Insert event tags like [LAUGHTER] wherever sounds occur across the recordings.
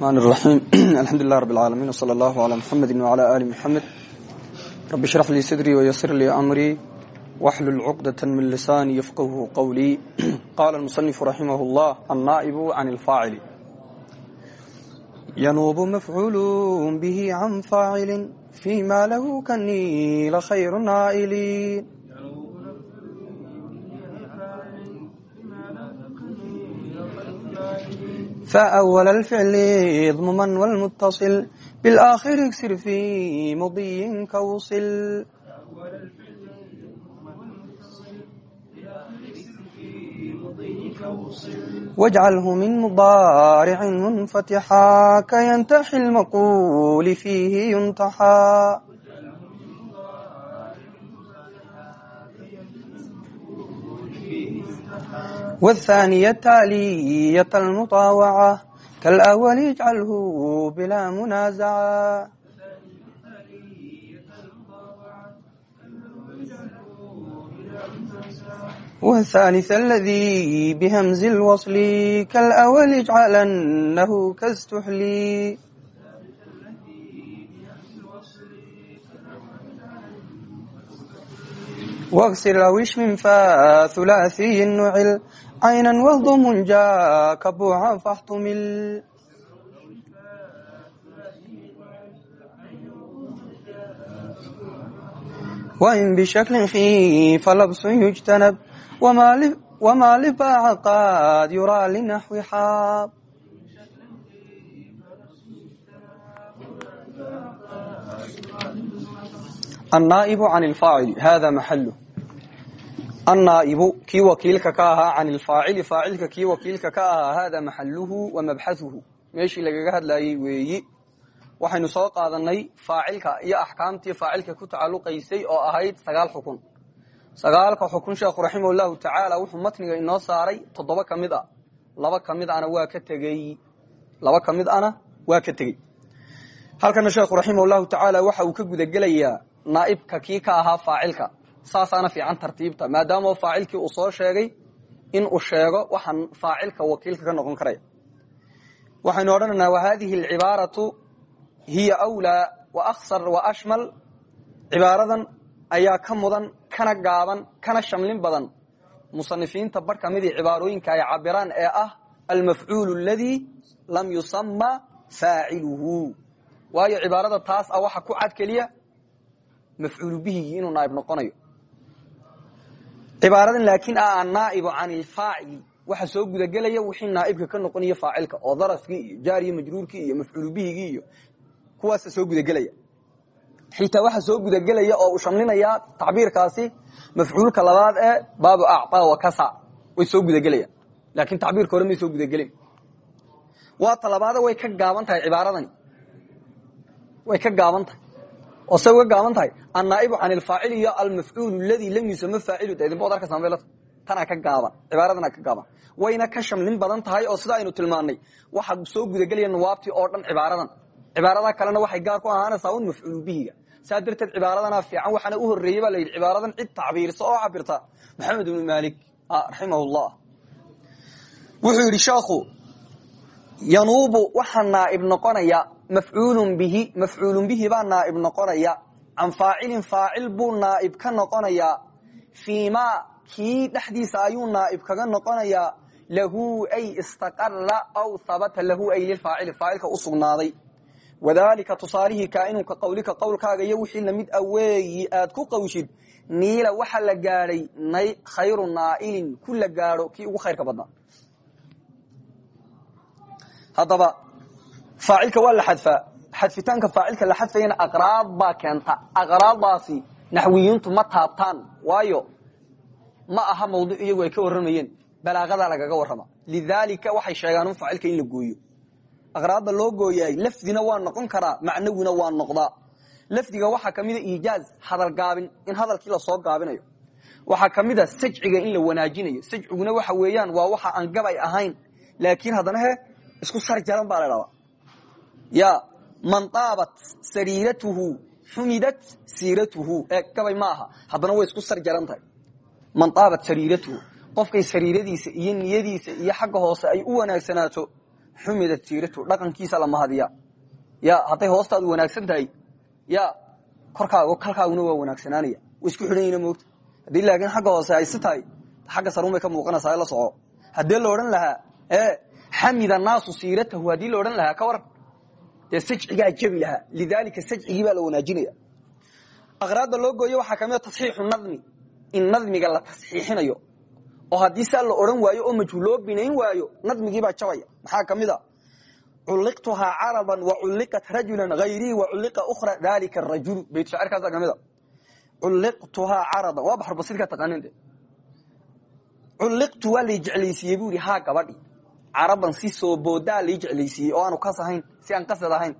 الرحمن الرحيم الحمد لله رب العالمين وصلى الله على محمد وعلى آل محمد رب اشرح لي صدري ويسر لي أمري واحلل عقدة من لساني يفقه قولي قال المصنف رحمه الله النائب عن الفاعل ينوب مفعول به عن فاعل فيما له كالنيل خير نائلين فأول الفعل ضمما والمتصل بالآخر اكسر في مضي كوصل واجعله من مضارع منفتحا كينتحي المقول فيه ينتحى والثانية التالية المطاوعة كالأول اجعله بلا منازعة والثالث الذي بهمز الوصل كالأول اجعلنه كاستحلي واغسر أو اشمم فثلاثي نعل عينا aynan wahdumun jaaka buuxan faxtumil wain bishaklin khiifa labsun yujtanab wamaa libaaca qaad yuraa linaxwi xaab annaa'ibu can lfaacil hada maxalu annaa'ibu kii wakiilka ka ahaa can ilfaacili faacilka kii wakiilka ka ahaa haadaa maxaluhu wa mabxahuhu meeshii lagaga hadlayay weeyi waxaynu soo qaadanay faacilka iyo axkaamtii faacilka ku tacaluqaysay oo ahayd sagaal xukun sagaalka xukun sheekhu raximah llahu tacaala wuxuu matniga inoo saaray toddoba ka mid a laba ka mid ana waa ka tegey laba ka mid ana waa ka tegey halkana sheekhu raximah tacaala waxa uu ka gudagelayaa naaibka kii ka ahaa faacilka saasaana fiican tartiibta maadaama faacilkii uu soo sheegay in uu sheego waxaan faacilka wakiilka ka noqon karaya waxaynu odhanaynaa wahadihi alcibaaratu hiya awlaa wa aksar wa ashmal. Cibaaradan ayaa ka mudan kana gaaban kana shamlin badan. Musanifiinta bar midii cibaarooyinka ay cabiraan ee ah almafcuulu aladii lam yusama faaciluhu. Waayo cibaarada taas ah waxa ku cad keliya mafcuulu bihigii inuu naaib noqonayo cibaaradan laakiin a annaa'ibu can ilfaacili waxa soo gudagelaya wixii naaibka ka noqonaya faacilka oo darafkii iyo jaariyo majruurkii iyo mafcuulu bihigii iyo kuwaasa soo gudagelaya. Xitaa waxa soo gudagelaya oo uu shamlinaya tacbiirkaasi mafcuulka labaad ee baabu acطaa wa kasa way soo gudagelayaan laakiin tacbiirka hore may soo gudagelin. Waa talabaada way ka gaaban tahay cibaaradani way ka gaaban tahay oo say uga gaaban tahay annaa'ibu can ilfaacili iyo almafcuulu ladii lam yusama faacilu. Idinba od arkaysaa meel tanaa ka gaaban cibaaradana ka gaaban. Wayna ka shamlin badan tahay oo sida aynu tilmaannay. Waxa soo gudagelaya nawaabtii oo dhan cibaaradan. Cibaarada kalena waxay gaar ku ahaanaysaa un mafcuulu bihiga. Saa darteed fiican waxaana u horreeyey baa la yidhi cid tacbiirsa oo cabirta maxamed ibnu maalik raximahullah. Wuxuu yidhi sheekhu yanuubu waxaa naaib noqonaya mafcuulun bihi mafcuulun bihi baa naaib noqonaya. Can faacilin faacil buu naaib ka noqonayaa fii ma kii dhexdiisa ayuu naaib kaga noqonayaa lahu ay istaqara aw habata lahu ay lilfaacili faacilka u sugnaaday. Wadalika tusaalihii kaainun ka qawlika qowlkaaga iyo wixii la mid a weeyi aad ku qawshid niila waxa la gaadhay khayru naailin ku la gaadho kii ugu khayrka badnaa faacilka waa la xadfaa xadfitaanka faacilka la xadfayana aqraad baa keenta. Aqraaddaasi naxwiyiintu ma taabtaan waayo ma aha mawduc iyagu ay ka warramayeen. Balaaqadaa lagaga warrama. Lidaalika waxay sheegaan faacilka in la gooyo. Aqraadda loo gooyaay lafdina waa noqon karaa macnawina waa noqdaa. Lafdiga waxaa ka mida iijaaz hadal gaabin in hadalkii la soo gaabinayo. Waxaa ka mida sajciga in la wanaajinayo. Sajciguna waxa weeyaan waa waxa aan gabay ahayn laakiin haddana he isku sar jaran baa la dhahdaa ya man taabat sariiratuhu xumidat siiratuhu ee gabay ma aha haddana way isku sar jaran tahay man taabat sariiratuhu qofkay iyo niyadiisa iyo xagga hoose ay u wanaagsanaato xumidat siiratu dhaqankiisa la mahadiya ya hadday hoostaadu wanaagsan tahay ya korkaaga kalkaaguna waa wanaagsanaanaya wa isku xidhan yihiin moogta haddii laakiin hoose ay si tahay xagga sarun bay ka muuqanaysaa la soco haddii la odhan lahaa e xamida naasu siiratahu haddii la odhan ka waran dee sajcigaa jebi lahaa. Lidaalika sajcigii baa la wanaajinaya aqraadda loo gooyo waxaa kamida tasxiixu nadmi. In nadmiga la tasxiixinayo oo haddii saa la odhan waayo oo majhuul loo binayn waayo nadmigiibaa jabaya. Maxaa ka mid a culliqtuhaa caraban wa culliqat rajulan hayrii wa culliqa ukhra dalika arajulu bayt shaacirkaasa ka mid a culliqtuhaa caradan waa baxar basidka taqaanin de culliqtu waa lay jeclaysiiyey buu yidhi haa gabadhi caraban si soo boodaa lay jeclaysiiyey oo aanu kas ahayn si aan qasad ahayn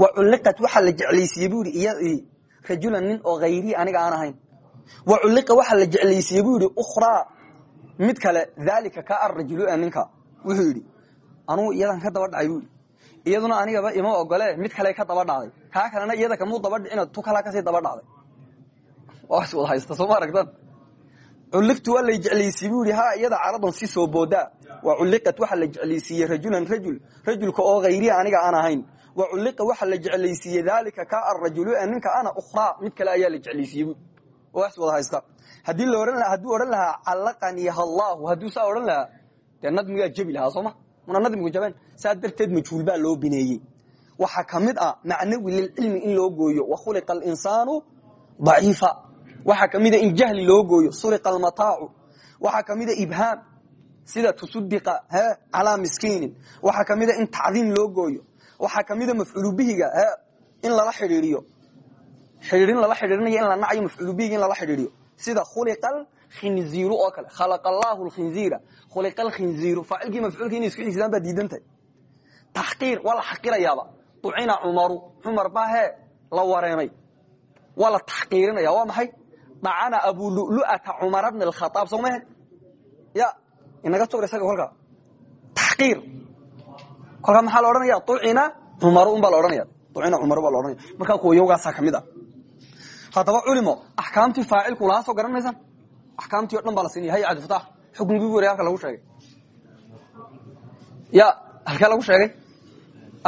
wa culliqat waxaa la jeclaysiiyey buu yidhi iyadii rajulan nin oo hayrii aniga aan ahayn. Wa culliqa waxaa la jeclaysiiyey buu yidhi ukhraa mid kale daalika ka arajulu ninka. Wuxuu yidhi anugu iyadan ka daba dhacay buu yidhi. Iyaduna anigaba ima ogole mid kale ka daba dhacday kaa kalena iyada kamuu daba dhicino tu kalaa ka sii daba dhacday waa is wada haysta sooma aragtan culliqtu waa lay jeclaysiiyey buu yidhi ha iyada caradan si soo boodaa. Wa culliqat waxaa la jeclaysiiyey rajulan rajul rajulka oo hayriya aniga aan ahayn. Wa culliqa waxaa la jeclaysiiyey daalika ka arajulu ninka ana ukhraa mid kale ayaa la jeclaysiiyey bu is wada haysta. Haddii laohan hadduu odhan lahaa callaqanii hallaahu hadduu saa odhan lahaa dee nadmigaa jebi lahaa sooma muna nadmigu jabeen. Saa darteed majhuul baa loo bineeyey. Waxaa ka mid ah macnawi lilcilmi in loo gooyo wa khuliqa alinsaanu daciifa waxaa ka mida in jahli loo gooyo suriqa almataacu. Waxaa ka mida ibhaam sida tusudiqa calaa miskiinin. Waxaa ka mida in tacdiim loo gooyo. Waxaa ka mida mafcuulu bihiga he in lala xidhiiriyo xidhiirin lala xidhiirinayo in la nacayo mafcuulu bihiga in lala xidhiiriyo sida khuliqa alkhinziiru oo kale. Khalaqa allaahu alkhinziira. Khuliqa alkhinziiru faacilkii isku xigsaan baa diidantahay taxqiir waa la xaqirayaaba ducina cumaru cumar baa la wareemay. Waa la waa maxay dhacana abululu'ata cumara bn alkhaaab soo mahe ya inaga tuur isaga kolkaa taxqiir. Kolkaa maxaa la odhanaya ucina cumaru un baa la odhanaya ucina cumaru baa la odhanaya markaa kuwayowgaasaa ka mid a. Haddaba culimo axkaamtii faacilku lahaa soo garan maysaan axkaamtii o dhan baa la siinaya. Hay cabdifatax xukunkii wari halka lagu sheegay. Ya halkee lagu sheegay.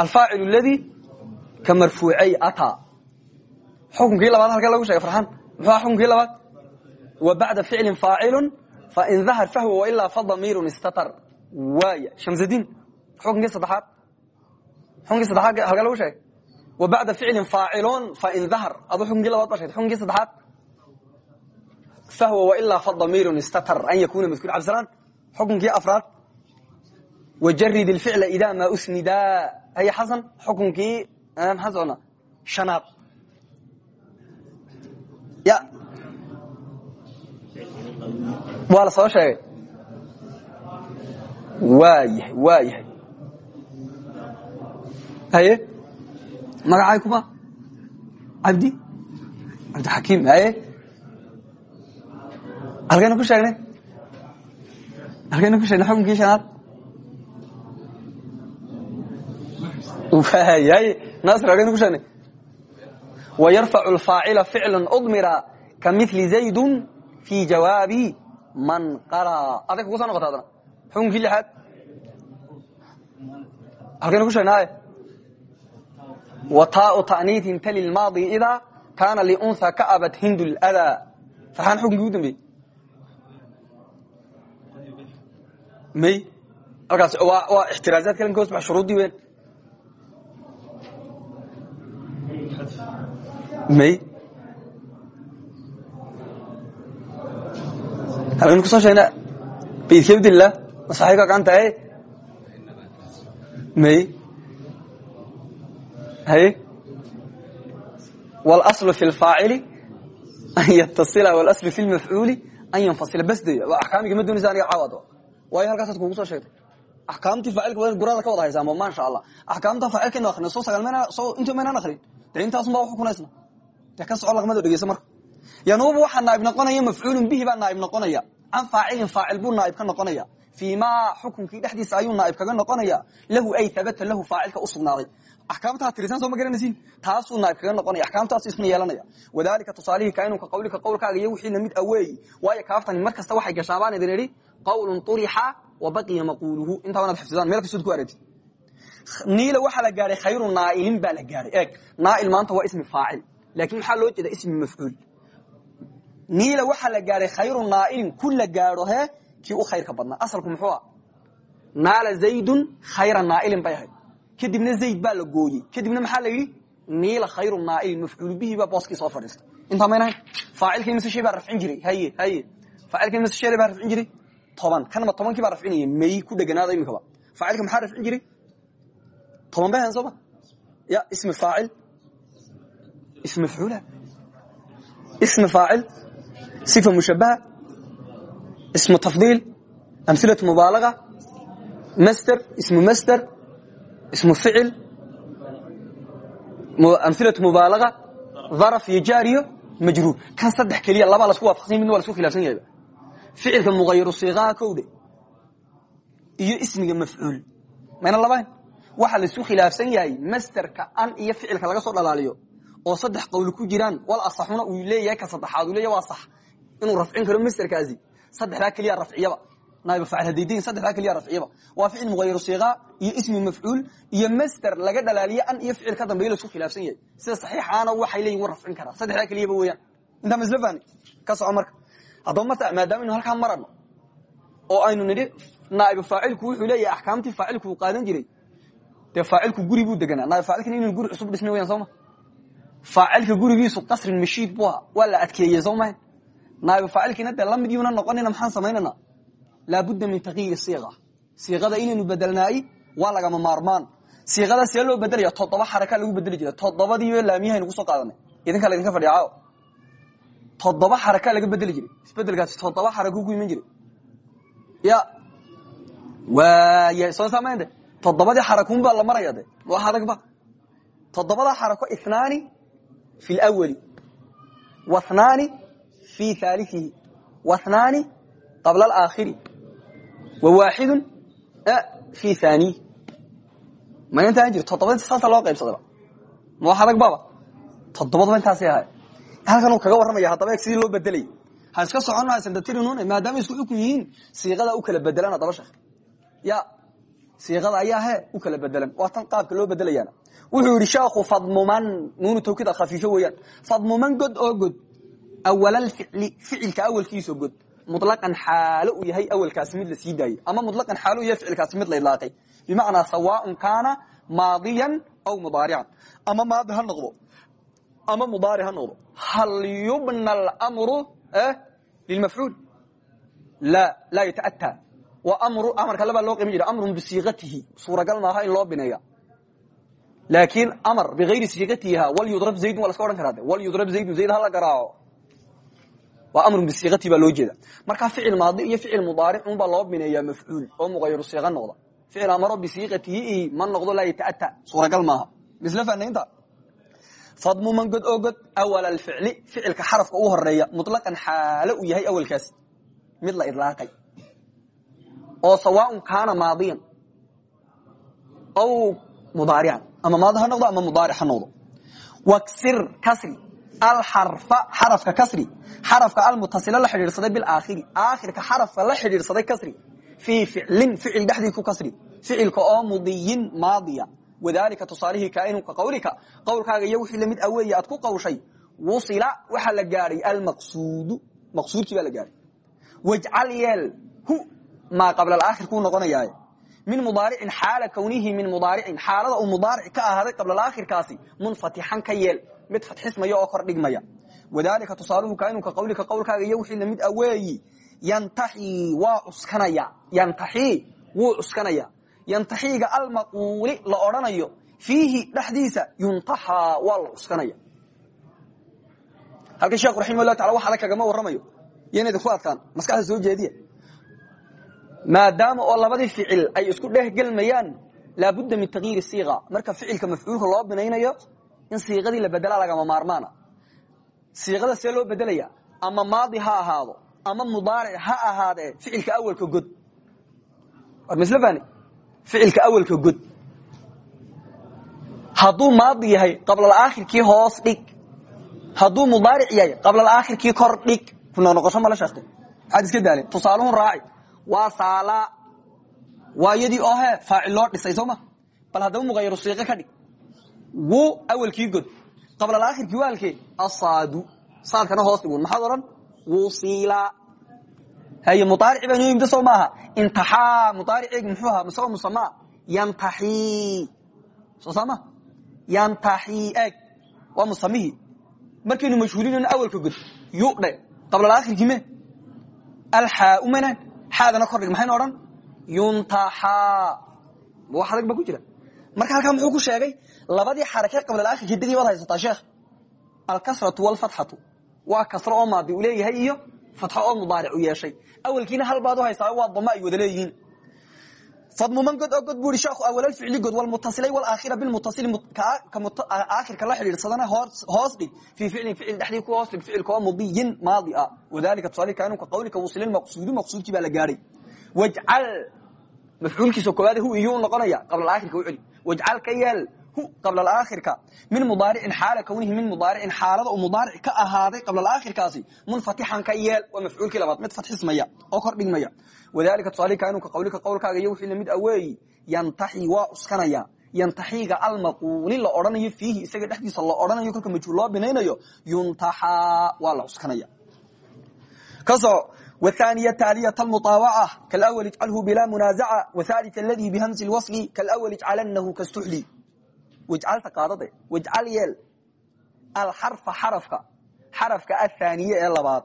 Alfaacil ladi ka marfuucay ataa. Xukunkii labaad halkee lagu sheegay farxan muxuu xukunkii labaad wa bacda ficlin faacilu fain dahar fahwa wailaa fadamiirun istatar waaya shamsdiin xukunkii saddexaad xukunkii saddexaad halkee lagu sheegay wa bacda ficlin faacilun fain dahar aduu xukunkii labaad ba sheegtay xukunkii saddexaad fahwa wailaa fadamiirun istatar an yakuna madkuur cabdisalaan xukunkii afraad wajarid ilficla idaa maa usnidaa haya xasan xukunkii maxaan socnaa shanaad waa la soo sheegay. Waa yahay waa yahay haye. Magacay kuma. Cabdi. Cabdixakiim haye. Halkaynu ku sheegnay. Halkaynu ku sheegnay xukunkii shanaad. Haye. Naasir halkaynu ku sheegnay ويرفع الفاaعل فعلا أضمرa كمثل زaيد في جawاaب mن قرا adag kugu soo noqota adna xukunkii لaad halkaynu ku sheegna وtاء تأنيiثi tl الماضي إdا كاna لأنثى كأبت hind الأdى فرxaan xukunkii u dambeyey my halkaas waa اxtiraaزaad kalen ka hos shuruudii wen may halkaynu kusoo sheegna baydkebdillah masaxiibka gacanta e may haye wاlaslu fi اlfaacili an yatasila wاlaslu fi اlmafcuuli an yanfasila bas de waa axkaamigi ma doonaysa aniga caawad waayo halkaasaad kugu soo sheegtay axkaamtii faacilka gurada ka wada haysaamo maasha allah axkaamta faacilkaynu akhrina soo sagal mayna soo intu maynaan akrin de intaasun baa xukunaysna de ka soco laqmado dhegeyso marka. Yanuubu waxaa naaib noqonaya mafcuulun bihi baa naaib noqonaya. Can faacilin faacil buu naaib ka noqonaya. Fii maa xukunkii dhexdiisa ayuu kaga noqonaya. Lahu ay habata lahu faacilka u sugnaaday. Tirisan soo ma garanaysiin taasuu kaga noqonaya. Axkaamtaas isna yeelanaya. Wadalika tusaalihii kainun ka qawlika qawlkaaga iyo wixii la mid aweeyi waayo kaaftani mar waxay gashaa baan idin idhi qawlun urixa wa baqiya maquuluhu. Intaa inaad xifdidaan meel kastood ku aragtid. Niila waxaa la gaadhay khayru naailin baa la gaadhay eeg naail maanta waa ismi faacil laakiin maxaa loo jeeda ismi mafcuul niila waxaa la gaadhay khayru naailin ku la gaadho he kii u khayrka badnaa asalku muxuu ah naala zaydun khayra naailin bay ahayd kadibna zayd baa la gooyey kadibna maxaa la yidhi niila khayru naailin mafcuul bihi baa booskii soo fadhiistay intaa maynahayn faacilkii mise shay baa rafcin jiray haye haye faacilkii mise shay baa rafcin jiray toban kanma tobankii baa rafcinaya may ku dheganaada imikaba faacilka maxaa rafcin jiray toban bay ahayn ya ismi faacil ismi mafcuula ismi faacil sifa mushabaha ismu tafdiil amhilatu mubaalaga master ismu master ismu ficil amhilatu mubaalaga daraf iyo jaariyo majruur kan saddex keliya labaa lasku waafaqsanya midna waa lasku khilafsan yahayba ficilka mugayiru siiqaha kowdhe iyo ismiga mafcuul mayna labayn waxaa la isku khilaafsan yahay masterka an iyo ficilka laga soo dhalaaliyo oo saddex qowli ku jiraan wal asaxuna uu leeyahay ka saddexaad uu leeyahy waa sax. Inuu rafcin karo masterkaasi saddexdaa keliya rafciyaba. Naib faacil hadaydayin saddexdaa keliya rafciyaba. Waa ficil mugayiru siiqa iyo ismi mafcuul iyo master laga dhalaaliye an iyo ficil ka dambeeya la isku khilaafsan yahay. Sida saxiixaana waxay leeyihiin wa rafcin karaa. Saddexdaa keliyaba weeyaan. Intaa ma isla ka soco marka. Haddaba marta maadaama aynu halkaa marano oo aynu nidhi naaibu faacilku wuxuu leeyahay axkaamtii faacilku qaadan jiray. Dee faacilku guri buu deganaa. Naib faacilkina inuu guri cusub dhisna weyaan sooma faacilka gurigiisu qasrin mashiid bu waa la adkeeyey soo maha faacilkiina dee la mid yuuna noqonina maxaan samaynana laabudda min takyiiri siiqa siiqada inaynu bedelnaayi waa lagama maarmaan siiqada see loo bedelaya toddoba xaraka lagu bedeli jira toddobadiiyo laamiyahaynu ku soo qaadanay idinkaa laydinka fadhiya caawo toddoba xaraka laga bedeli jiray isbedelkaasi toddoba xarako ku iman jiray ya waaya soo samaynde toddobadii xarakunbaa la maraya de wax toddobada xarako inaani fi lwali wanaani fi haaliihi wanaani qabla alaakhiri wa waaxidu fi haaniyi ma intaan jir toddobadi saasa loo qaybsadaba ma wax adag baba toddobadaba intaasay ahay halkan uu kaga warramaya haddaba eeg sidii loo bedelay ha iska soconno hasandatirinn maadaama isku xukun yihiin siiqada u kala bedelan haddaba sheekh ya siiqada ayaa he u kala bedelan waa tan qaabka loo bedelayaana wuxuu yidhi sheekhu fadmuman nuunu tawkiid khafiifo weeyaan fadmuman god oo god awalalficli ficilka awalkiisa god muطlaqan xaalo uu yahay awalkaasi mid la sii daayey ama muطlaqan xaalo u yahay ficilkaasi mid la idlaaqay bimacnaa sawaaءn kaana maadiyan aw mudaarican ama maadi ha noqdo ama mudaaric ha noqdo hal yubna almru lilmafcuul la laa yata'ataa wa amru amarka labaa loo qiiman jira amrun bisiiqatihi suuragal maaha in loo bineeya laakiin amar bigayri siiqatiha walyudrab zaydun waa la ska odhan karaa de walyudrab zaydun zayd hala garaaco waa amrun bisiiqatihi baa loo jeeda markaa ficil maadi iyo ficil mudaaric unbaa loo bineeyaa mafcuul oo muqayaru siiqa noqda ficil amaro bisiiqatihi ma noqdo laa yata'ataa suuragal maaha misla fanaynta fadmuman god oo god awal alficli ficilka xarafka u horreeya muطlaqan xaalo uu yahay awalkaasi mid la idlaaqay oo sawaaءn kaana maadiyan aw mudaarican ama maadi ha noqdo ama mudaaric ha noqdo. Waksir kasri alxarfa xarafka kasri xarafka almutasila la xidhiidhsaday bilaakhiri aakhirka xarafka la xidhiidhsaday kasri fii ficlin ficil dhexdii ku kasri ficilka oo mudiyin maadiya. Wadalika tusaalihii kaainu ka qawlika qowlkaaga iyo wixii la mid aweeye aad ku qawshay wusila waxaa la gaadhay almaqsuudu maqsuudkii baa la gaadhay wajcal yeel hu maa qabla alaakhir kuu noqonayaa min mudaaricin xaala kawnihi min mudaaricin. Xaalada uu mudaaric ka ahaaday qabla alaakhirkaasi munfatixan ka yeel mid fatxismaya oo kor dhigmaya wadalika tusaaluhu kaainu ka qawlika qowlkaaga iyo wixii la mid aweeyi yantaxii waa cuskanaya yantaxii wuu cuskanaya yantaxiiga almaquuli la odhanayo fiihi dhexdiisa yuntaxaa waa la cuskanaya halkan sheekhu raximah llah taala wax adag kagama warramayo. Yana idinku adkaan maskaxda soo jeediya maadaama oo labadii ficil ay isku dhehgelmayaan laabudda min takyiiri siiqa marka ficilka mafcuulka loo binaynayo in siiqadii la bedelaa lagama maarmaana. Siiqada see loo bedelaya ama maadi ha ahaado ama mudaaric ha ahaadee ficilka awalka god. Ficilka awalka god. Hadduu maadi yahay qablalaakhirkii hoos dhig. Hadduu mudaaric yahay qablalaakhirkii kor dhig. Kuna noqosho mala sheekte maxaad iska daalin. Tusaaluhun raaci waa saala. Waa iyadii oo he faacil loo dhisay soo ma? Bal haddaba muqayaru siiqe ka dhig. Wu awalkii god. Qablalakhirkii waalkee asaadu. Saadkana hoos dhigun maxaad odhan? Wusila haye muaarici baa noo yimid soo maaha. Intaxaa. Muaariceegi muxuu ahaa? Misagoo musamaa yantaxii. Soo saama? Yantaxii. Eeg. Waa musamihii markaynu mashhuulinayno awalka god yudhe qablalakhirkii me alxaau manaan xaadana kordhig maxaynu odhan yuntaxaa wax adag ba ku jira. Marka halkaa muxuu ku sheegay labadii xarake qablalakhirkii degii baad haysataa sheekh. Alkasratu walfatxatu. Waa kasro oo maadi u leeyahay iyo fatxo oo mudaaric u yeeshay. Awalkiina hal baad u haysaa waa dama ay wada leeyihiin fadmuman god oo god bu i sheekhu awalficli god walmutasilay walaakhira bilmutasili aakhirka la xidhiidhsadana hoos dhig fii ficlin ficil dhexdii ku hoos dhig ficilka oo mudiyin maadi ah wadalika tusaali kaanunka qawlika wusilin maqsuudi maqsuudkii baa la gaadhay wajcal mafcuulkiisa koowaad hu iyuu noqonaya qabla aakhirka u celi wajcal ka yeel hu qabla aakhirka min mudaaricin xaala kawnihi min mudaaricin xaalada uu mudaaric ka ahaaday qabla aakhirkaasi munfatixan ka yeel waa mafcuulkii labaad mid fatxismaya oo kor dhigmaya. Wadalika tusaali kaanunka qawlika qowlkaaga iyo wixii la mid aweeyi yantaxi waa cuskanaya yantaxiga almaquuli la odhanayo fiihi isaga dhexdiisa la odhanayo kolka majhuul loo binaynayo yuntaxaa waa la cuskanaya kaso wthaniya taaliyat muaawaca kalawal ijcalhu bilaa munaazaca wthalit aladii bihamsi lwasli kalawal ijcalanahu kastuxli wajcalta qaadade wajcal yeel. Alxarfa xarafka xarafka athaaniye ee labaad.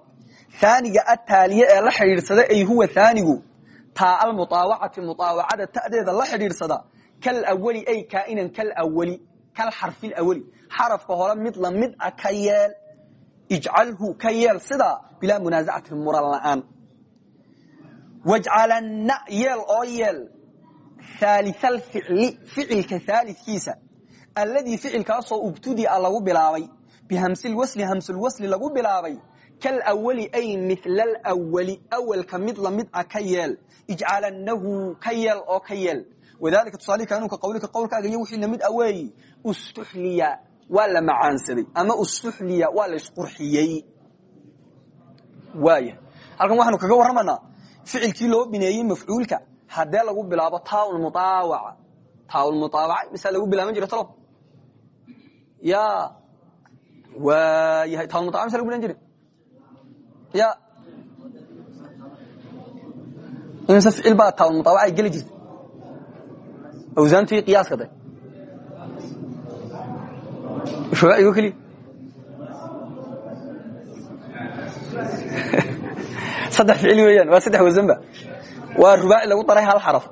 Haaniga ataaliye ee la xidhiidhsada ay huwa haanigu taa almuaawacati muaawacada ta'deeda la xidhiidhsada kalawali ay kaainan kalwali kal xarfi lawali xarafka hore mid la mid a ka yeel. Ijcalhu ka yeel sidaa bilaa munaasacatin muran la'aan. Wajcalanna yeel oo yeel. Haalialficli ficilka haalidkiisa alladii ficilkaasoo ubtudia lagu bilaabay. Bihamsilwasli hamsulwasli lagu bilaabay. Kalawali ay mila alwali awalka mid la mid a ka yeel. Ijcalannahu ka yeel oo ka yeel. Wadalika tusaali kaanunka qawlika qowlkaaga iyo wixii la mid aweeyi ustuxliya waa la macaansaday ama ustuxliya waa la isqurxiyey. Waaya halkan waxaanu kaga warramanaa ficilkii loo bineeyey mafcuulka haddee lagu bilaabo taaulmuaawaca taaulmuaawaca mise lagu bilaaban jiro talo ya waayahay taaulmuaawaca mise lagu bilan jire ya imise ficil baa taaulmuaawaca ay geli jirta awsaantii qiyaaska de rubaacigo keliya saddex ficil weeyaan waa saddex wasanba waa rubaaci lagu daray hal xaraf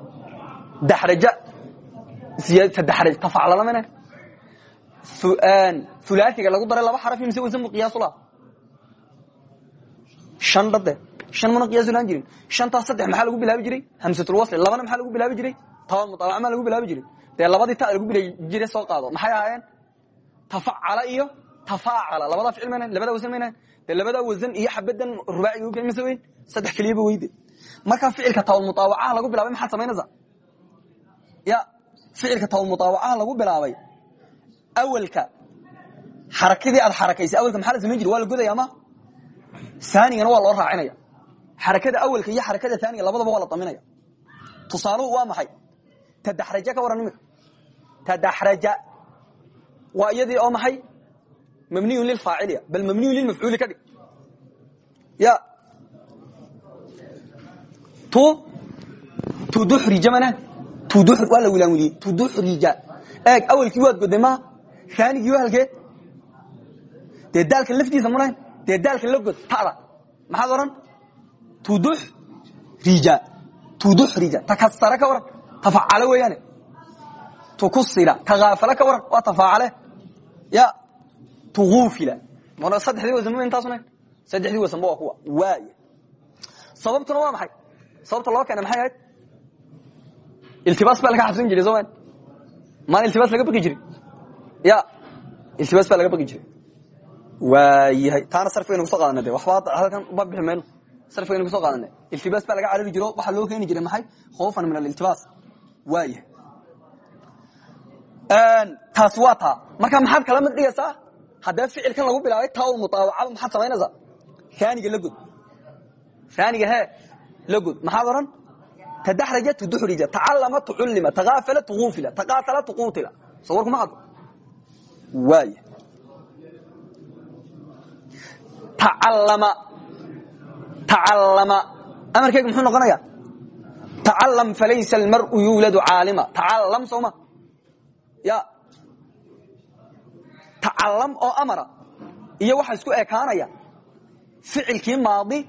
daxraja ziyaadata tafaclalamana ulaaiga lagu daray laba xaraf mise wasan bu qiyaasula shan dhade shan mana qiyaasu-laan jirin. Shantaas saddex maxaa lagu bilaabi jiray? Hamsatulwasli labana maxaa lagu bilaabi jiray? Taban muaawac maa lagu bilaabi jiray? Dee labadii ta lagu bilaabi jiray soo qaado. Maxay ahaayeen? Tafacala iyo tafaacala. Labadaa ficil maynan labadaa wasan maynan dee labadaa wasan iyo xabadan rubaaciga mise weyn saddex keliyaba weyde markaa ficilka tawalmuaawacaha lagu bilaabay maxaad samaynaysaa? Ya ficilka tawalmuaawacaha lagu bilaabay awalka xarakadii aad xarakaysay awalka maxaa la samayn jira waa la godaya ma? Aanigana waa loo raacinaya xarakada awalka iyo xarakada aaniga labadaba waa la daminaya. Tusaaluhu waa maxay? Tadaxraja ka waran imika tadaxraja waa iyadii oo maxay? Mabniyun lilfaaciliya bal mabniyun lilmafcuuli ka dhig. Ya. Tu tuduxrija mana? Tudu waa la wilaamuliyey tuduxrija. Eeg awalkii waad goday maha aanigii waa halkee? Dee daalka laftiisa muna dee daalka la god? Tada maxaad ohan tuduxrija tuduxrija takasara ka waran. Tafacalo weeyaane. Tukusila. Takaafala ka waran. Waa tafaacale. Ya. Tuufila saddexdii wasanba intaasuna saddexdii wasanba waa kuwa. Waaya sababtuna waa maxay? Sababta loo keena maxay ahayd? Iltibaas baa laga xabsan jiray sooma maan iltibaas laga baqi jiray ya iltibaas baa laga baqi jiray. Waayahay taana sarfigaynu kuso qaadana de waxba halkan uba bixi mayno sarfigaynu kuso qaadana iltibaas baa laga carari jiro waxaa loo keeni jiray maxay? Khoofan min aliltibaas. Waayahay. Taas waa taa. Marka maxaad kala mid dhigaysaa? Haddee ficilkan lagu bilaabay taawul mutaawacada maxaad samaynaysaa aaniga la god aaniga he la god maxaad odhan? Tadaxraja tuduxrija tacalama tucullima takaafala tukuufila taqaatala tuquutila. Soo warkuma caddo waaya tacallama tacallama amarkeyga muxuu noqonaya tacalam falaysa almar'u yuuladu caalima tacalam sooma ya. Tacalam oo amara iyo waxa isku ekaanaya. Ficilkii maadi.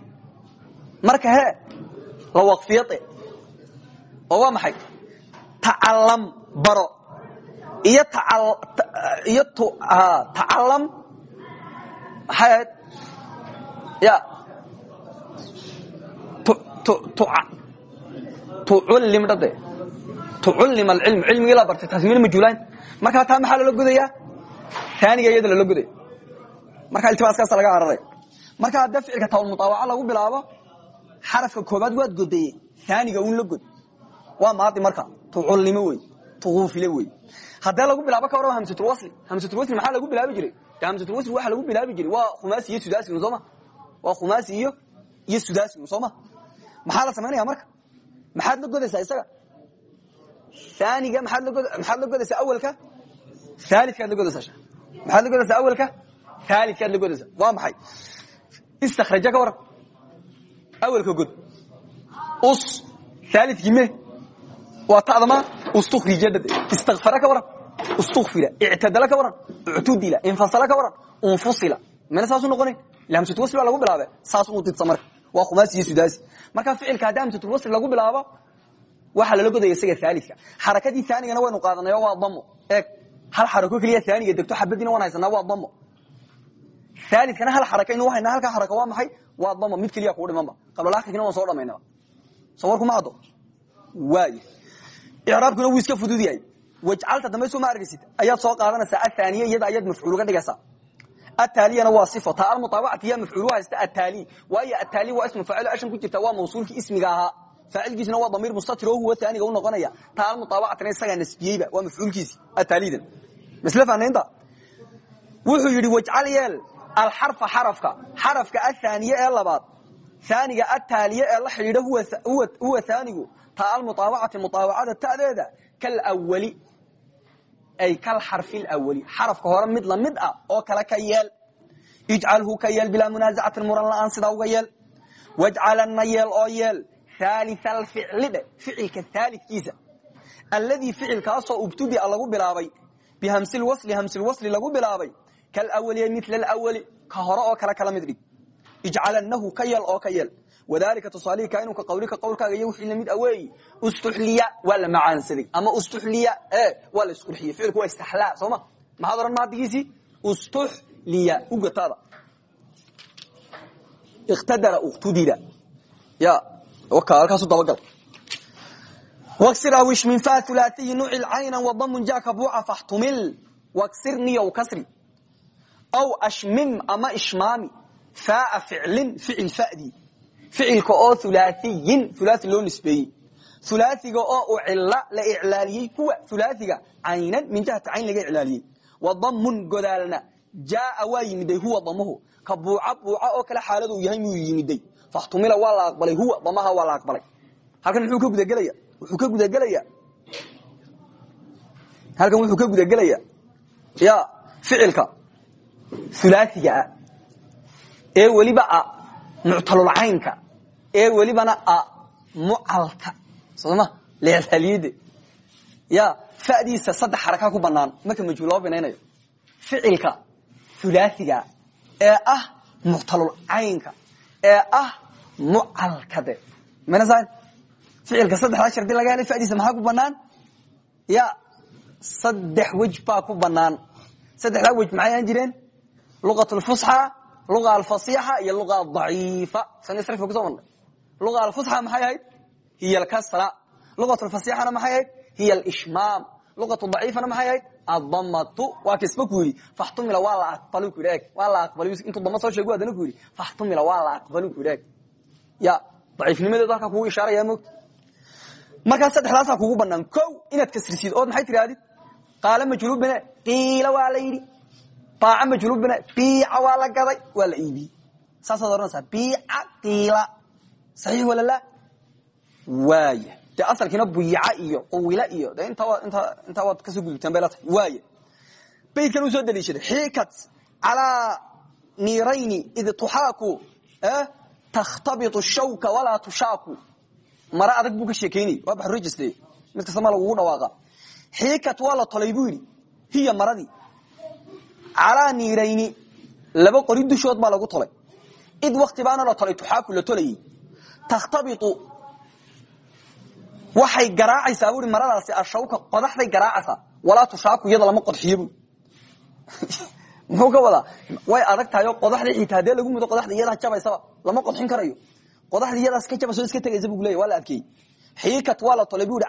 Marka hee la waqfiyade oo waa maxay? Tacalam baro iyo tacalam maxay ahayd ya. Tucullim dhade tucullim alcilm cilmigii la bartay taasi mina majuulaan markaa taa maxaa lala godayaa taaniga iyada lala godaya markaa iltibaaskaasa laga cararay marka haddee ficilka tawlmutaawaca lagu bilaabo xarafka koobaad waad godaye taaniga un la god waa maadi marka tucullimo wey tuquufile wey haddee lagu bilaabo ka warrama hamsatulwasli hamsatulwasli maxaa lagu bilaabi jiray hamsatulwasli waxa lagu bilaabi jiray waa khumaasi iyo sudaasiun sooma waa khumaasi iyo iyo sudaasiun sooma maxaa la samaynaya marka maxaad la godaysaa isaga aniga maxaad la godaysaa awalka aalikaad la godaysaa maxaad la godaysaa awalka aalikaad la godaysaa waa maxay istakraja ka waran awalka god us aalidkii me waa tadama ustukrijadad istakfara ka waran ustukfira ictadala ka waran uctudila infasala ka waran unfusila mana saasu noqonayn hamsatulwasli baa lagu bilaabe saas uu didsa marka waa khumaasi iyo sudaasi marka ficilka haddii hamsatulwasli lagu bilaabo waxaa lala godaya isaga aalidka xarakadii aanigana waynu qaadanayo waa damo eeg hal xarako keliya aaniga degto xabadiina waan haysanaa waa damo aalidkana hal xarakaynu hayna halkaa xarako waa maxay waa damo mid keliya kuu dhimanba qablalaakirkina waan soo dhamaynaba soo warkuma caddo waay icraabkuna wuu iska fudud yahay wajcalta dambe soo ma argaysid ayaad soo qaadanaysaa athaniya iyada ayaad mafcuul uga dhigaysaa ataaliyana waa ifo ta almuaabacati ya mafcuul haysta ataali waayo ataali waa ismu faacilo ashan ku jirta waa mawsuulkii ismiga ahaa faacilkiisuna waa damiir mustatir oo huwa aaniga u noqonaya ta almuaabacatna isagaa nasbiyeyba waa mafcuulkiisi ataalidan masle fanaynta wuxuu yidhi wajcal yeel alxarfa xarafka xarafka athaniye ee labaad aaniga ataaliye ee la xidhiidha huwa aanigu ta almuaabacati muaabacada tadeeda kalwali ay kalxarfi lwali xarafka hore mid la mid ah oo kale ka yeel ijcalhu ka yeel bilaa munaasacatin muran la'aan sidaa uga yeel wajcalanna yeel oo yeel haali alficli dhe ficilka aalidkiisa alladii ficilkaasoo ubtudia lagu bilaabay bihamsilwasli hamsilwasli lagu bilaabay kalawaliye mila alawali ka hore oo kale kala mid dhig ijcalanahu ka yeel oo ka yeel wadalika tusaalihi kainuka qawlika qawlkaaga iyo wixii la mid aweeyi ustuxliya waa la macaansaday ama ustuxliya waa la isqurxiyey ficilku waa istaxlaa sooma maxaad ohan maadigiisii ustuxliya ugataada iktadara uktudida ya halkaasu dabagal min fa ulaaiyi nucil cayna wadamun jaka buuca faxtumil waksir niyow kasri aw ashmim ama ishmaami faaa ficlin ficil fadii ficilka oo ulaaiyin ulaai loo nisbeeyey. Ulaaiga oo ucila la iclaaliyey kuwa ulaaiga caynan min jihati cayn laga iclaaliyey. Wadamun godaalna jaaa waa yimiday huwa damuhu ka buuca buuca oo kale xaaladu yahay muu yimiday. Faxtumila waa la aqbalay huwa damaha waa la aqbalay. Halkan muxuu ka gudagelaya wuxuu ka gudagelaya halkan wuxuu ka gudagelaya ya ficilka ulaaiga ah. Ee weliba a muctalulcaynka ee welibana mucalka soma lealiyade ya fadiisa saddex xaraka ku banaan marka majhuul loo binaynayo. Ficilka ee ah muctalulcaynka ee ah mucalkade. Ficilka saddexdaa shardi laga helay fadiisa maxaa ku banaan ya saddex wej ku banaan saddexdaa wej maxay ahaan jireen? Luqat lfusxa luga alfasixa iyo luga adaciifa sanisrifka kuso marnay luga alfusxa maxay ahayd? Hiy alkasra. Lugat lfasixana maxay ahayd? Hiy alishmaam. Luqatu daciifana maxay ahayd? Adamatu waa kisba ku yidhi faxtumila waa la aqbali ku yidhi. Eg waa la aqbali intuu damba soo sheegu adana ku yidhi faxtumila waa la aqbali ku yidhi. Eg ya daciifnimadeedu halkaa kugu ishaaraya mogta markaa saddexdaasaa kugu banaan ko inaad kasrisid ood maxay tirahdid qaala majluubine qiila waa la yidhi baaca majluubine biica waa la gaday waa la iibiyey. Saasaad ohanaysaa biica qiila saxiix wala la waaya dee asalkiina buyica iyo quwila iyo de intaa waad ka soo gudubteen bay la tahay waay baydkan uu soo daliishaday xiikat calaa niirayni id tuxaaku takhtabitu shawka walaa tushaaku. Mare adag buu ka sheekeynay waa baxrujiste mid kasta ma lagugu dhawaaqa. Xiikat waa la tolay buu yidhi hiya maradii calaa niirayni laba qori dushood baa lagu tolay. Id wakti baana la tolay tuxaaku la tolayey. Takhtabitu waxay garaacaysaa bui maradaasi ashawka qodaxday garaacaysaa. Walaa tushaaku iyada lama qodxiyo bu [LAUGHS] muxuu ka way adag tahay oo lagu mudo qodaxda iyadaa jabaysaba lama qodxin karayo. Qodaxda iyadaas ka jabayso iska tegaysa bu leya la adkeeyey xiikat waa la tolay bu i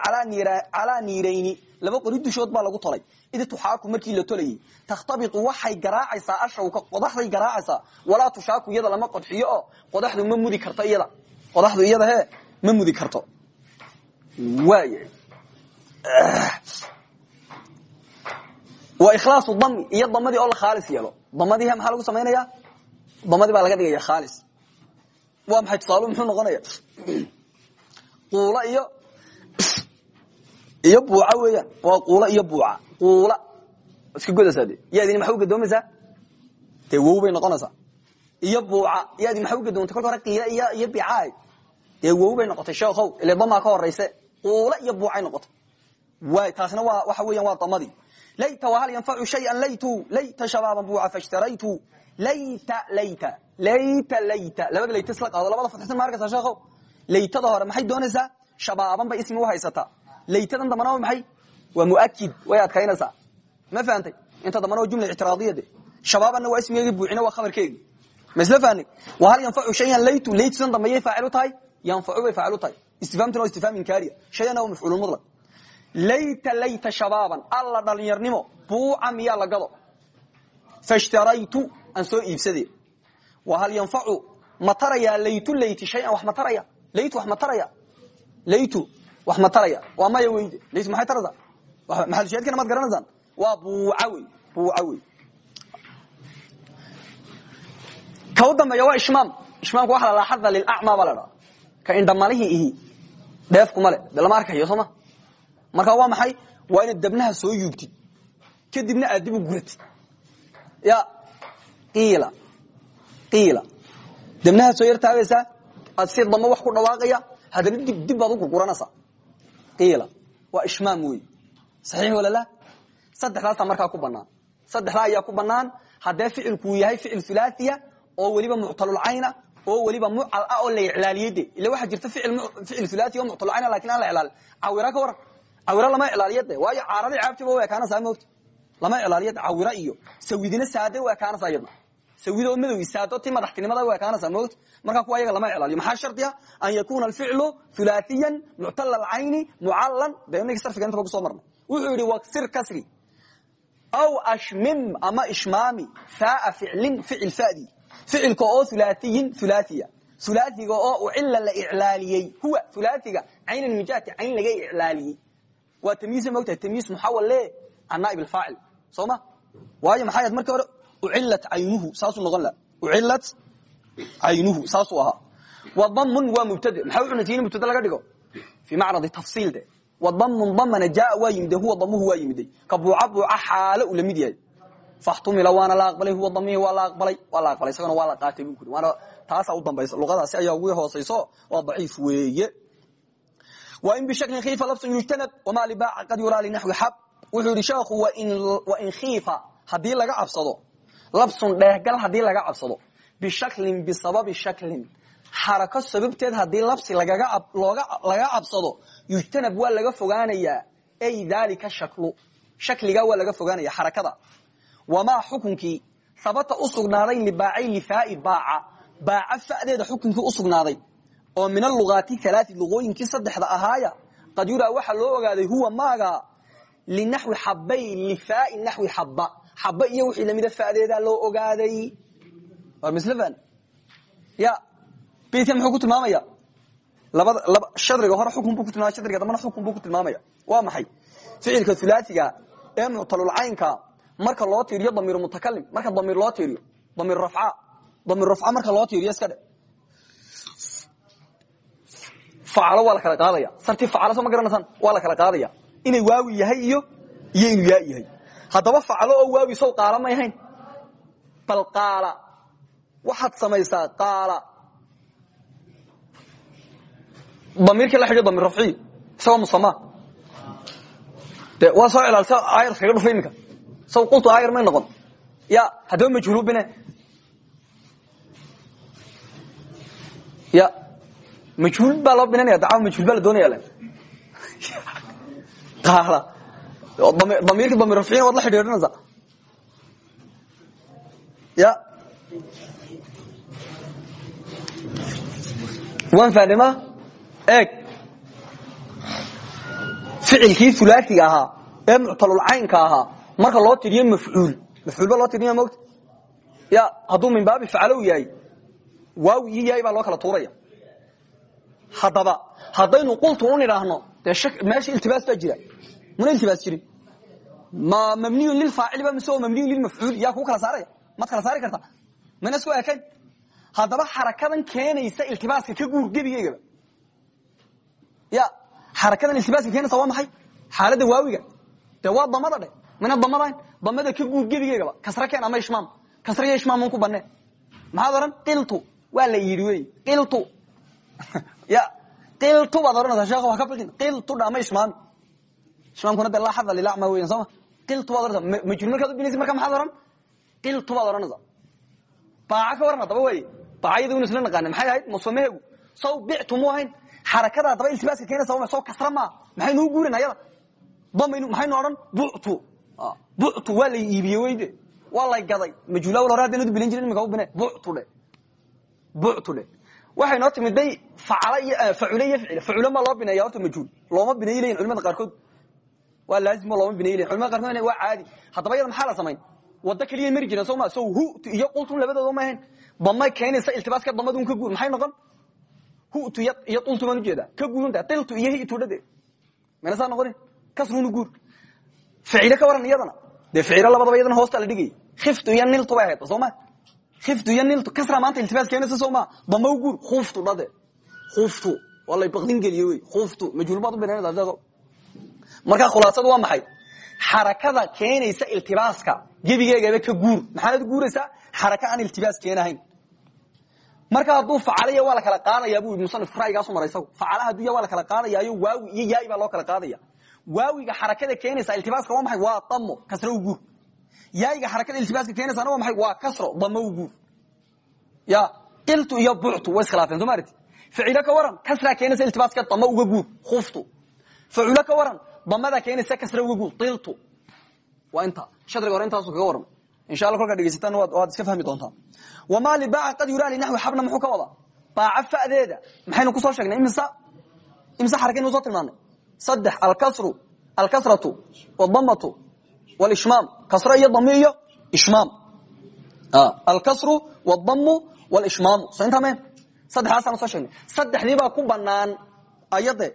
calaa niirayni. Laba qori dushood baa lagu tolay. Id tuxaaku markii la tolayey takhtabitu waxay garaacaysaa ashawka qodaxday garaacaysaa. Walaa tushaaku iyada lama qodxiyo oo qodaxdu ma mudi karto iyada. Qodaxdu iyada he ma mudi karto. Waay waa ikhlaasu dami iyo damadii oo la khaalis yeelo. Damadii maxaa lagu samaynaya damadii baa laga dhigaya khaalis. Waa maxay tusaalu muxuu noqonaya quula iyo iyo buuca weeyaan waa quula iyo buuca. Quula iska godaysaa de yaadini maxay u gadoomaysaa? Dee wow bay noqonaysaa. Iyo buuca. Yaadi maxay u gadoontay kolka hore qiila iyo bicaay dee wow bay noqotay. Sheekhow ile damaa ka horayse quula iyo buucay noqotay. Waay taasina waa waxa weeyaan waa damadii. Layta wahal yanfacu shayan laytu. Layta shabaaban buuca fashtaraytu. Layta layta. Layta layta. Labada layta isla qaado. Labada fatxsan ma arkaysaa sheekhow laytada hore maxay doonaysaa shabaaban bay ismi uhaysataa laytadan dambana waa maxay waa muakid way adkaynaysaa ma fahantay inta dambana jumla ictiraadiya de shabaabanna waa ismigeegii buucina waa khabarkeegii ma isla fahnay wahal yanfacu shayan laytu laytudan dambe yay faacilu tahay yanfacu bay faacilu tahay istifhaamtuna waa istifhaam inkaariya shayana waa mafcuulun mudlaq layta layta shabaaban alla dhalinyarnimo buuca miyaa la fashtaraytu aan soo iibsade wahal yanfacu ma tarayaa laytu layti shayan wax ma taraya laytu wax ma taraya? Laytu wax ma taraya? Waa maya weyde. Laytu maxay taraysaa maxalushaadkana maad garanaysaan waa buuca wey buuca wey. Ka u dambeeya waa ishmaam. Ishmaamku waxa la xada lilacmaa baa la dhaha ka indhamalihii ihi. Dheefkuma le de arkayo sooma marka waa maxay? Waa inaad dabnaha soo yuubtid kadibna aad dib u guratid. Ya qiila qiila. Dabnaha soo yar taagaysaa aad si dambe wax ku dhawaaqaya haddana dib dib baad u gurguranaysaa qiila waa ishmaam wey saxiix walala saddexdaasaa markaa ku banaan saddexdaa ayaa ku banaan haddee ficilkuu yahay ficil hulaahiya oo weliba muctalulcayna oo weliba mucal ah oo la iclaaliyey de ila waxaa jirta ficil hulaahi oo muctalulcayna laakiin aan la iclaali cawira ka waran. Cawira lama iclaaliya de waayo caaradii caabtiba u ekaanaysaa moogta lama iclaaliya de cawira iyo sawidina saade u ekaanaysaa iyadna sawida oo madow saado ti madaxtinimada u ekaanaysaa moogta markaa kuwa ayaga lama iclaaliyo maxaa shardiya an yakuna alficlu hulaahiyan muctala alcayni mucallan de inagii sarfiga intaba ku soo marnay wuxuu yihi waksir kasri aw ashmim ama ishmaami faaa ficlin ficil fadi ficilka oo hulaahiyin hulaahiya hulaahiga oo ucila la iclaaliyey huwa hulaahiga caynan mijaati cayn laga iclaaliyey waa tamyiisa mogtahay tamyiis muxawal le can naaib alfaacil soo ma waayo maxay ahayd markii hore ucilat caynuhu saasuu noqon laha ucilat caynuhu saasuu ahaa wadamun waa mubtade maxaa u cunaysa in mubtade laga dhigo fii macradi tafsiil de wadamun damana jaa waa yimide huwa damuhu waa yimiday ka buuca buuca xaalo uu la mid yahay faxtumila waana la aqbalay huwa damihi waa la aqbalay waa la aqbalay isagana waa la qaatay buu kuri waana taasaa u dambaysa luqadaasi ayaa ugu hoosayso waa daciif weeye wa in bishaklin khiifa labsun yujtanab wamaa libaaca qad yuraa linaxwi xab wuxuu yidhi sheekhu wain khiifa haddii laga cabsado labsun dheehgal haddii laga cabsado bishaklin bisababi shaklin xarako sababteed haddii labsi laga cabsado yujtanab waa laga fogaanayaa ay daalika shaklu. Shakligaa waa laga fogaanaya xarakada wamaa xukunkii? Habata u sugnaaday libaacay lifaai baaca. Baaca fadeeda xukunkii u sugnaaday. Oo min alugaati alaai luqooyinkii saddexda ahaaya. Qad yuraa waxaa loo ogaaday huwa maaga? Linaxwi xabay lifaai naxwi xaba xaba iyo wixii lamida fadeedaa loo ogaaday. Waa mslfan ya beytka muxuu ku tilmaamaya? Labada shadriga hore xukun buu ku tilmaamaya shadriga dambana xukun buu ku tilmaamaya. Waa maxay? Ficilka hulaasiga ee muctalulcaynka marka loo tiiriyo damiir mutakalim marka damiir loo tiiriyo damiir rafca damiir rafca marka loo tiiriyo iska dhe facalo waa la kala qaadaya. Sartii facalo soo ma garanaysaan? Waa la kala qaadaya. Inay waawi yahay iyo iyo inuu yaa yahay haddaba facalo oo waawi sow qaala may ahayn. Bal qaala. Waxaad samaysaa qaala. Damiirkii la xidhiyo damiir rafciy isagoo musama de waa soo cilaalsa ayar kaga dhufay iminka. Saw qultu ayar may noqon. Ya haddaba majhuulu bine. Ya majhuul baa loo binanaya dacawa majhuul baa la doonaya le [LAUGHS] qaala damiirka damir rafciina waad la xidhiidhinaysaa ya. Waan fahnima eeg. Ficilkii ulaaiga ahaa ee muctalulcaynka ahaa marka loo tiriyo mafcuul. Mafcuul ba loo tiriya mogta ya hadduu min baabi facalow yahay waawi iyo yahay baa loo kala tuuraya. Haddaba haddaynu qultu un idhaahno dee meesha iltibaas baa jira ma mabniyun lilfaacilba mise oo mabniyun lilmafcuul yaa kuu kala saaraya? Maad kala saari karta? Mana isku ekayn? Haddaba xarakadan keenaysa iltibaaska ka guur gebigeygaba ya xarakadan iltibaaska keenaysa waa maxay? Xaaladda waawiga. Dee waa damada dhe. Mana damadayn? Damada ka guur gebigeygaba kasra keen ama ishmaam. Kasra iyo ishmaamun ku banee maxaad ohan qiltu. Waa la yidhi wey. Qiltu. [LAUGHS] Ya qiltu baad ohanaysaa sheekh wax ka fiqin. Qiltu dha ama ishmaami ishmaamkuna dee laa xada lilacma weyan sooma qiltu baad ohanaysaa majhuul markaad u binaysa marka maxaad ohan qiltu baad ohanaysaa baaca ka waran haddaba wey baacayada inu isla naqaana maxay ahayd? Musamaheegu saw bictu mu ahayn. Xarakada haddaba iltibaaska keenaysa saw kasra maa maxaynu u guurin ayada? Damaynu maxaynu odhan? Buctu buctu waa lay iibiye weyde. Waa lay gaday. Majhuula wal hore haddaynu u bilin jirin imika u bine? Buctu dhe buctu dhe waxay noo timid bay facala iyo facule iyo ficile facule ma loo bineeya horta majhuul looma bineeyi layin culimada qaarkood waa laazimo looma bineeyi layin culimada qaarkood waa caadi. Haddaba iyada maxaa la samayn wado keliya mari jireen soma so hutu iyo qultun labadooda ma ahayn. Damay keenaysa iltibaaska damadun ka guur maxay noqon? Hutu iyo qultu baan u jeedaa ka guurunta qiltu iyo hitu dhade. Mayna saa noqonin kasrunu guur. Ficile ka waran iyadana. Dee ficile labadaba iyadana hoosta la dhigay. Khiftu iyo niltu bay ahayd soo ma? Khiftu iyo niltu kasra maanta iltibaas keenaysa soo ma? Dama guur. Khuftu dhade. Khuftu. Waa lay baqdin geliye wey. Khuftu. Majhuul baad u binaynaysaa marka khulaasadu waa maxay? Xarakada keenaysa iltibaaska. Gebigeegaba ka guur. Maxaanad guuraysaa xaraka aan iltibaas keenahayn. Marka hadduu facalaya waa la kala qaadaya bu musanif ra'yigaasu mara isagu. Facala hadduu ya waa la kala qaadayaayo waawi iyo yaai baa loo kala qaadaya waawiga xarakada keenaysa iltibaaska waa maxay? Waa damo kasro guur. Yaaiga xarakada iltibaaska keenaysana waa maxay? Waa kasro damo guur. Ya qiltu iyo buctu way iskhilaafeen soo ma aragti? Ficilo ka waran kasraa keenaysa iltibaaska damo uga guur. Khuftu. Faculo waran damada keenaysa kasra guur iltu waa inta. Shadriga hore intaasu kaga waran insha alla kolkaa dhegeysataan waad iska fahmi doontaa. Wamaa libaaca qad yuraa linaxwi xabna muxuu ka wadaa? Baaca fadeeda. Maxaynu ku soo sheegnay imsa imse xarakaynu soo tilmaanay saddex alkasru alkasratu wadamatu walishmaam kasro iyo dami iyo ishmaam. Alkasru wadamu walishmaamu so intaa meen saddexdaasaan soo sheegnay. Saddexdii baa ku banaan ayade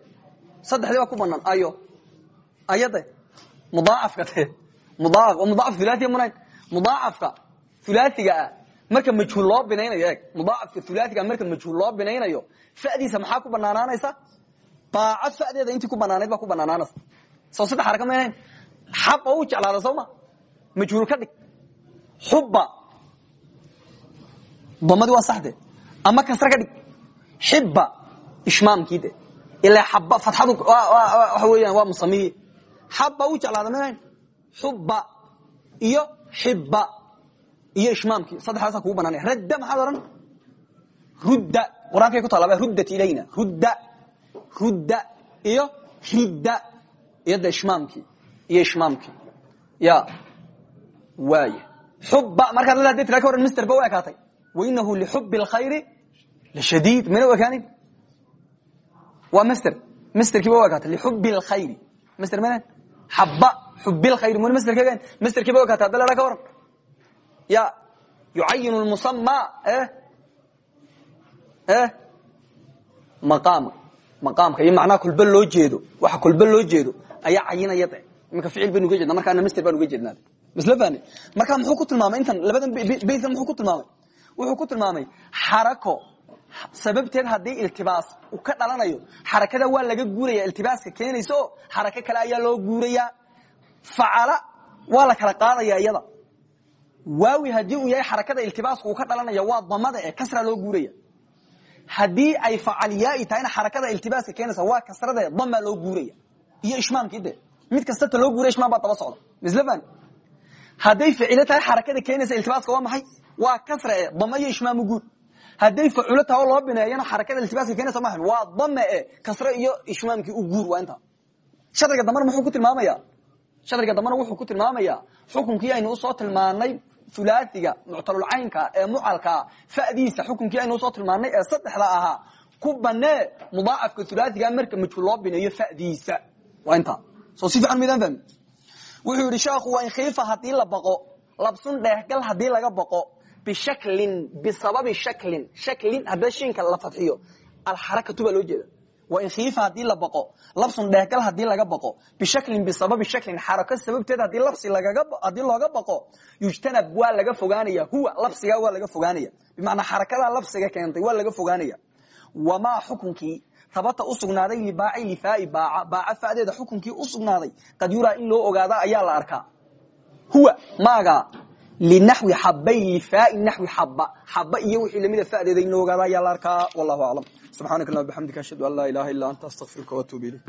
saddexdii baa ku banaan ayo ayade mudaacafka mudaacaf thulaathiya munayn mudaacafka thulaathiga ah marka majhuul loo binaynayo eeg. Mudaacafka thulaathiga ah marka majhuul loo binaynayo fa'diisa maxaa ku banaanaanaysa? Baacad fa'deeda intii ku banaanayd baa ku banaanaanaysa. Soo saddex xaraka ma ahayn. Xaba u jeclaada soo ma? Majhuul ka dhig. Xubba. Damadii waa saxde. Ama kasra ka dhig. Xibba. Ishmaamkii de. Ilaa xaba fatxadu waxa weeyaan waa musamihi xaba u jeclaada ahayn? Xubba iyo xibba iyo ishmaamkii. Saddexdaasa kugu banaanay radda maxaad ohan rudda. Qur'aankay ku taala ruddat ilayna. Rudda rudda iyo ridda iyo de ishmaamkii iyo ishmaamkii. Ya waay xubba markaad la haddii tira ka waran mister ba u ekaatay wainahu lixubi اlkhayri lashadiid mana u ekaanin? Waa mister misterkiiba u ekaatay lixubi اlkhayri mister mana xaba xubilkhayr mun mster kagen msterkiiba hadda leha ka waran ya yucayin lmusama maqaama maqaamka iyo macnaha kulba loo jeedo waxa kulba loo jeedo ayaa cayinaya iminka ficil baynu uga jeedna markaana mster baan uga jeednaa misla fahne marka muxuu ku tilmaamay intan labadan beytkan muxuu ku tilmaamay wuxuu ku tilmaamay xarako sababteed haddii iltibaas uu ka dhalanayo xarakada waa laga guuraya iltibaaska keenaysa oo kale ayaa loo guuraya facala waa la kala qaadaya iyada. Waawi haddii uu yahay xarakada iltibaaska uu ka dhalanaya waa damada ee kasra loo guuraya haddii ay facalyaai tahayna xarakada iltibaaska keenaysa waa kasrade damaa loo guuraya iyo ishmaamkii mid kastata loo guuray ishmaam baa daba socda. Mislafan hadday ficilo tahay xarakada keenaysa iltibaaska waa maxay? Waa kasra e dama iyo ishmaamu guur hadday faculo taha oo loo bineeyana xarakada iltibaaska keenaysa ma waa dame e kasre iyo ishmaamkii u guur waa inta. Shadriga dambana muxuu ku tilmaamaya? Shadriga dambana wuxuu ku tilmaamayaa xukunkii aynu u soo tilmaanay ulaaiga muctalulcaynka ee mucalkaa fadiisa xukunkii aynu u soo tilmaanay ee saddexda ahaa ku banee mudaacafka ulaaiga marka majhuul loo bineeyo fadiisa. Waa inta. Soo si fiican midaan fahmi. Wuxuu yidhi sheekhu waa in khiifa haddii la baqo labsun dheehgal haddii laga baqo bishaklin bisababi shaklin shaklin haddii shinka la fadxiyo alxarakatu baa loo jeeda waa in khiifa haddii la baqo labsun dheehgal haddii laga baqo bishaklin bisababi shaklin xarako sababteed haddii labsi haddii looga baqo yujtanab waa laga fogaanaya huwa labsiga waa laga fogaanaya bimacnaa xarakadaa labsiga keentay waa laga fogaanaya wamaa xukunkii tabata u libaaci lifaai baaca baaca fadeeda xukunkii u qad yuraa in loo ogaada ayaa la arkaa huwa maaga linaxwi xabay lifaai naxwi xaba xaba iyo wixii lamida fadeeda in loo ogaada ayaa la arkaa wallahu aclam subxaanaka allah bxamdika ashhadu an laa ilaha illa anta astaqfiruka watuub ilayk